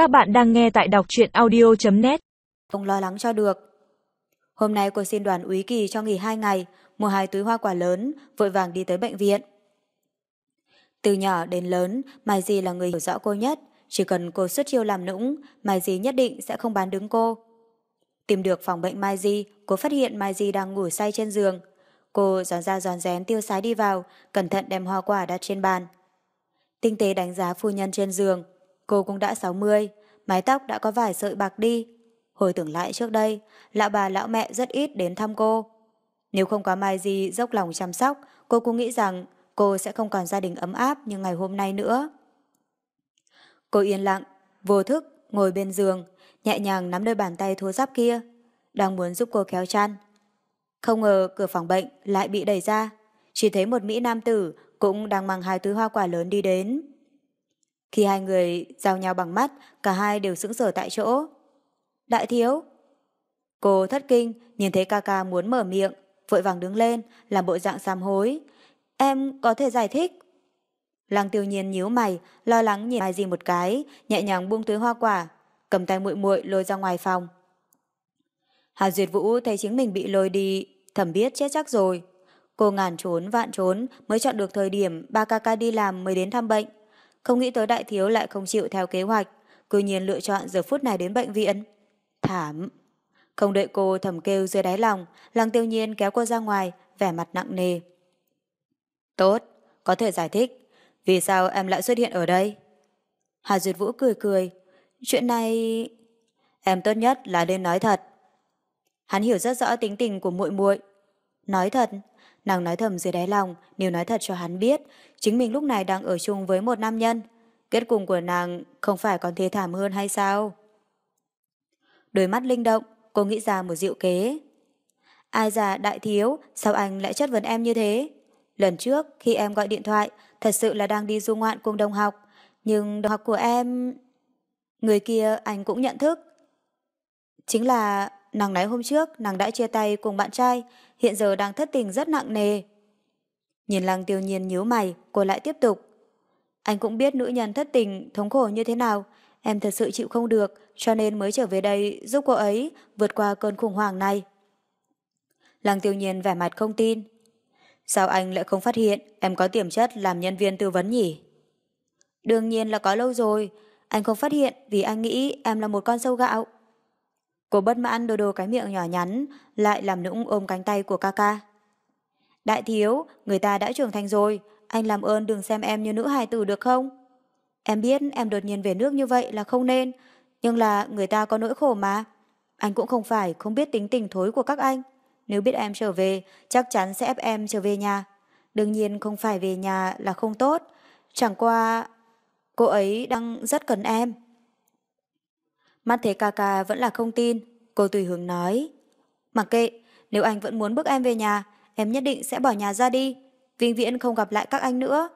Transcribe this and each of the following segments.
Các bạn đang nghe tại đọc truyện audio.net Không lo lắng cho được. Hôm nay cô xin đoàn úy kỳ cho nghỉ hai ngày, mua hai túi hoa quả lớn, vội vàng đi tới bệnh viện. Từ nhỏ đến lớn, Mai Di là người hiểu rõ cô nhất. Chỉ cần cô xuất chiêu làm nũng, Mai Di nhất định sẽ không bán đứng cô. Tìm được phòng bệnh Mai Di, cô phát hiện Mai Di đang ngủ say trên giường. Cô giòn ra giòn rén tiêu sái đi vào, cẩn thận đem hoa quả đặt trên bàn. Tinh tế đánh giá phu nhân trên giường. Cô cũng đã 60, mái tóc đã có vài sợi bạc đi. Hồi tưởng lại trước đây, lão bà lão mẹ rất ít đến thăm cô. Nếu không có Mai Di dốc lòng chăm sóc, cô cũng nghĩ rằng cô sẽ không còn gia đình ấm áp như ngày hôm nay nữa. Cô yên lặng, vô thức, ngồi bên giường, nhẹ nhàng nắm đôi bàn tay thua giáp kia, đang muốn giúp cô kéo chăn. Không ngờ cửa phòng bệnh lại bị đẩy ra, chỉ thấy một Mỹ Nam tử cũng đang mang hai túi hoa quả lớn đi đến. Khi hai người giao nhau bằng mắt, cả hai đều sững sờ tại chỗ. Đại thiếu! Cô thất kinh, nhìn thấy ca ca muốn mở miệng, vội vàng đứng lên, làm bộ dạng sám hối. Em có thể giải thích. Lăng tiêu nhiên nhíu mày, lo lắng nhìn ai gì một cái, nhẹ nhàng buông túi hoa quả, cầm tay muội muội lôi ra ngoài phòng. Hà Duyệt Vũ thấy chính mình bị lôi đi, thầm biết chết chắc rồi. Cô ngàn trốn vạn trốn mới chọn được thời điểm ba ca ca đi làm mới đến thăm bệnh. Không nghĩ tới đại thiếu lại không chịu theo kế hoạch, cư nhiên lựa chọn giờ phút này đến bệnh viện. Thảm! Không đợi cô thầm kêu dưới đáy lòng, lăng tiêu nhiên kéo cô ra ngoài, vẻ mặt nặng nề. Tốt, có thể giải thích. Vì sao em lại xuất hiện ở đây? Hà Duyệt Vũ cười cười. Chuyện này... Em tốt nhất là nên nói thật. Hắn hiểu rất rõ tính tình của muội muội. Nói thật, nàng nói thầm dưới đáy lòng, nếu nói thật cho hắn biết, chính mình lúc này đang ở chung với một nam nhân. Kết cùng của nàng không phải còn thê thảm hơn hay sao? Đôi mắt linh động, cô nghĩ ra một diệu kế. Ai già đại thiếu, sao anh lại chất vấn em như thế? Lần trước, khi em gọi điện thoại, thật sự là đang đi du ngoạn cùng đồng học. Nhưng đồng học của em... Người kia anh cũng nhận thức. Chính là nàng nói hôm trước nàng đã chia tay cùng bạn trai, hiện giờ đang thất tình rất nặng nề. Nhìn lăng tiêu nhiên nhíu mày, cô lại tiếp tục. Anh cũng biết nữ nhân thất tình, thống khổ như thế nào, em thật sự chịu không được, cho nên mới trở về đây giúp cô ấy vượt qua cơn khủng hoảng này. Lăng tiêu nhiên vẻ mặt không tin. Sao anh lại không phát hiện em có tiềm chất làm nhân viên tư vấn nhỉ? Đương nhiên là có lâu rồi, anh không phát hiện vì anh nghĩ em là một con sâu gạo. Cô bất mãn đô đô cái miệng nhỏ nhắn, lại làm nũng ôm cánh tay của ca ca. Đại thiếu, người ta đã trưởng thành rồi, anh làm ơn đừng xem em như nữ hài tử được không? Em biết em đột nhiên về nước như vậy là không nên, nhưng là người ta có nỗi khổ mà. Anh cũng không phải không biết tính tình thối của các anh. Nếu biết em trở về, chắc chắn sẽ ép em trở về nhà. Đương nhiên không phải về nhà là không tốt. Chẳng qua, cô ấy đang rất cần em. Mắt thấy ca ca vẫn là không tin, cô tùy hướng nói. Mặc kệ, nếu anh vẫn muốn bước em về nhà, em nhất định sẽ bỏ nhà ra đi, vĩnh viễn không gặp lại các anh nữa.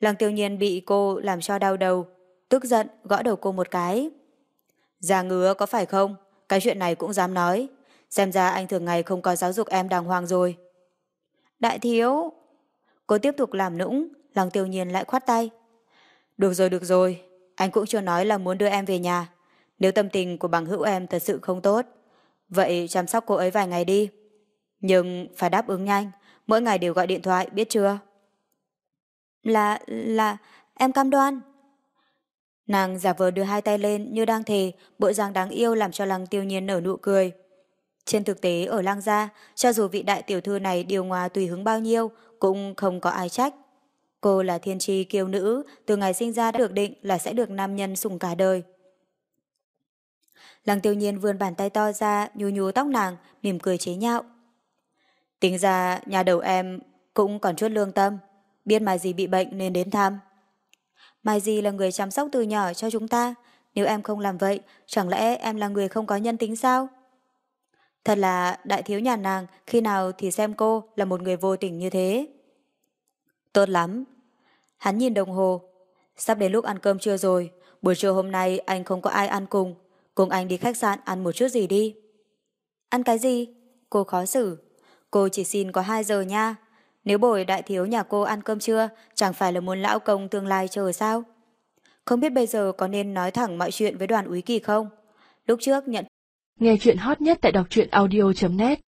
Lăng tiêu nhiên bị cô làm cho đau đầu, tức giận gõ đầu cô một cái. Già ngứa có phải không? Cái chuyện này cũng dám nói. Xem ra anh thường ngày không có giáo dục em đàng hoàng rồi. Đại thiếu! Cô tiếp tục làm nũng, lăng tiêu nhiên lại khoát tay. Được rồi, được rồi, anh cũng chưa nói là muốn đưa em về nhà. Nếu tâm tình của bằng hữu em thật sự không tốt, vậy chăm sóc cô ấy vài ngày đi. Nhưng phải đáp ứng nhanh, mỗi ngày đều gọi điện thoại, biết chưa? Là, là, em cam đoan. Nàng giả vờ đưa hai tay lên như đang thề, bộ dạng đáng yêu làm cho lăng tiêu nhiên nở nụ cười. Trên thực tế ở lăng gia, cho dù vị đại tiểu thư này điều hòa tùy hứng bao nhiêu, cũng không có ai trách. Cô là thiên tri kiêu nữ, từ ngày sinh ra đã được định là sẽ được nam nhân sủng cả đời. Lăng tiêu nhiên vươn bàn tay to ra, nhu nhu tóc nàng, mỉm cười chế nhạo. Tính ra nhà đầu em cũng còn chút lương tâm, biết Mai Di bị bệnh nên đến thăm. Mai Di là người chăm sóc từ nhỏ cho chúng ta, nếu em không làm vậy, chẳng lẽ em là người không có nhân tính sao? Thật là đại thiếu nhà nàng, khi nào thì xem cô là một người vô tình như thế. Tốt lắm. Hắn nhìn đồng hồ. Sắp đến lúc ăn cơm trưa rồi, buổi trưa hôm nay anh không có ai ăn cùng. Cùng anh đi khách sạn ăn một chút gì đi. Ăn cái gì? Cô khó xử. Cô chỉ xin có 2 giờ nha. Nếu bồi đại thiếu nhà cô ăn cơm trưa, chẳng phải là muốn lão công tương lai chờ sao? Không biết bây giờ có nên nói thẳng mọi chuyện với đoàn úy kỳ không? Lúc trước nhận Nghe chuyện hot nhất tại đọc truyện audio.net